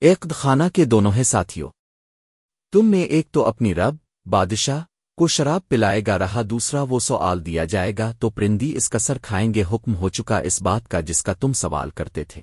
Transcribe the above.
ایکد خانہ کے دونوں ہے ساتھیوں۔ تم میں ایک تو اپنی رب، بادشاہ، کو شراب پلائے گا رہا، دوسرا وہ سوال دیا جائے گا، تو پرندی اس کا سر کھائیں گے، حکم ہو چکا اس بات کا جس کا تم سوال کرتے تھے۔